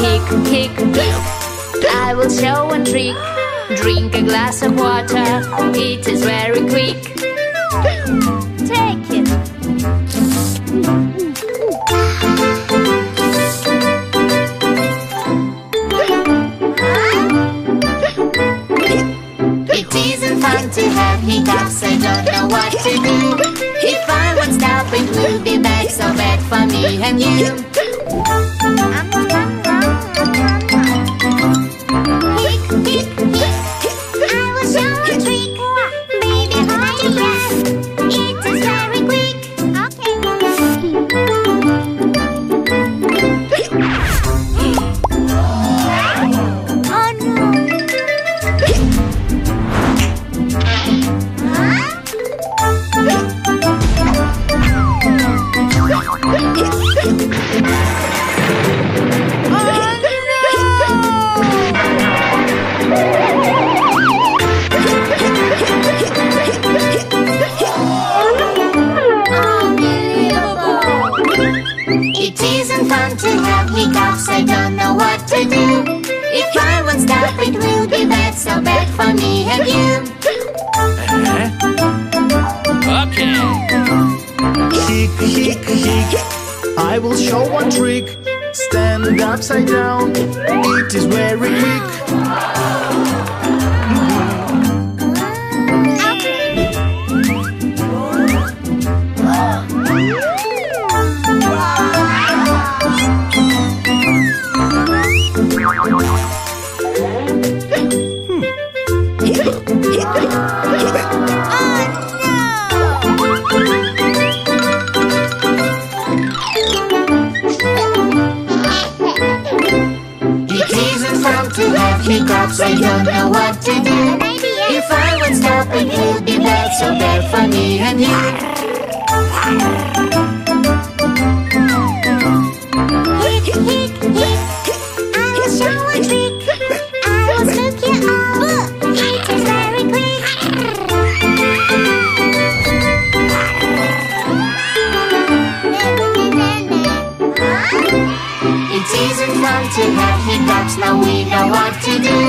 hick, hick. I will show one trick. Drink a glass of water, it is very quick. Take it. It isn't fun to have hiccups, I don't know what to do. If I won't stop, it will be bad, so bad for me and you. It isn't fun to have hiccups, I don't know what to do. If I won't stop, it will be bad, so bad for me and you. Will show one trick. Stand upside down. It is very quick. Hiccups, I don't know what to do. If I won't stop, it will be bad, so bad for me and you. Isn't fun to have hiccups, now we know what to do.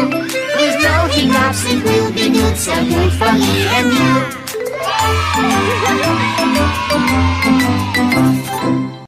With no hiccups, it will be good, so good for me and you.